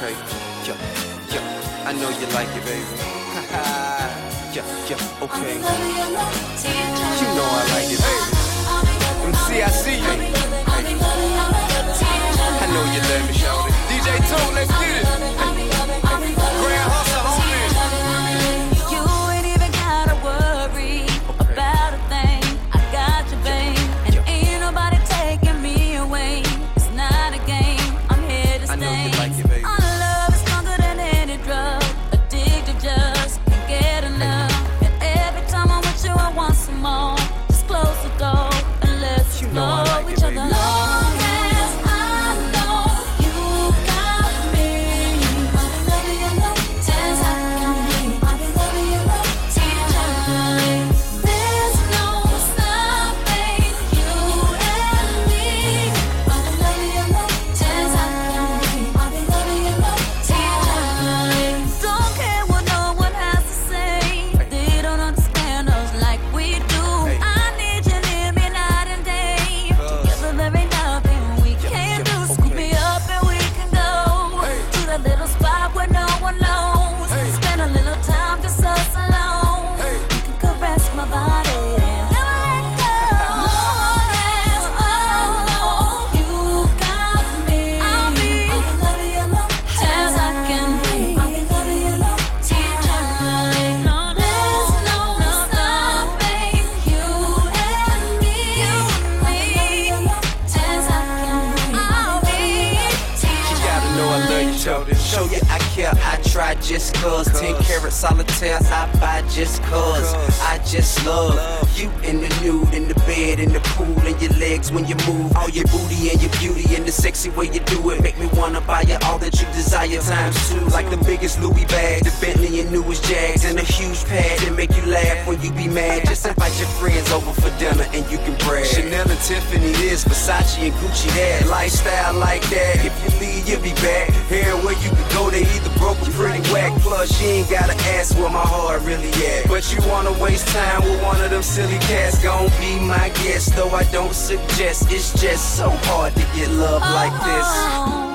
Okay, yeah, yeah. I know you like it, baby. yeah, yeah, okay. You know I like it, baby. MC, I see you. Know I love you, shorty. Show you I care, I try just cause. Ten carat solitaire, I buy just cause. I just love you in the nude, in the bed, in the pool, and your legs when you move. All your booty and your beauty and the sexy way you do it. Make me wanna buy you all that you desire times two. Like the biggest Louis bag, the Bentley and newest Jags, and a huge pad that make you laugh when you be mad. Just invite your friends over for dinner and you can brag. Chanel and Tiffany this, Versace and Gucci that. Lifestyle like that. If you leave, you'll be back. Here where you can go, they either broke or pretty whack. Plus, you ain't gotta ask where my heart really at. But you wanna waste time with one of them silly cats? Gon' be my guest, though I don't suggest. It's just so hard to get love like this. Oh,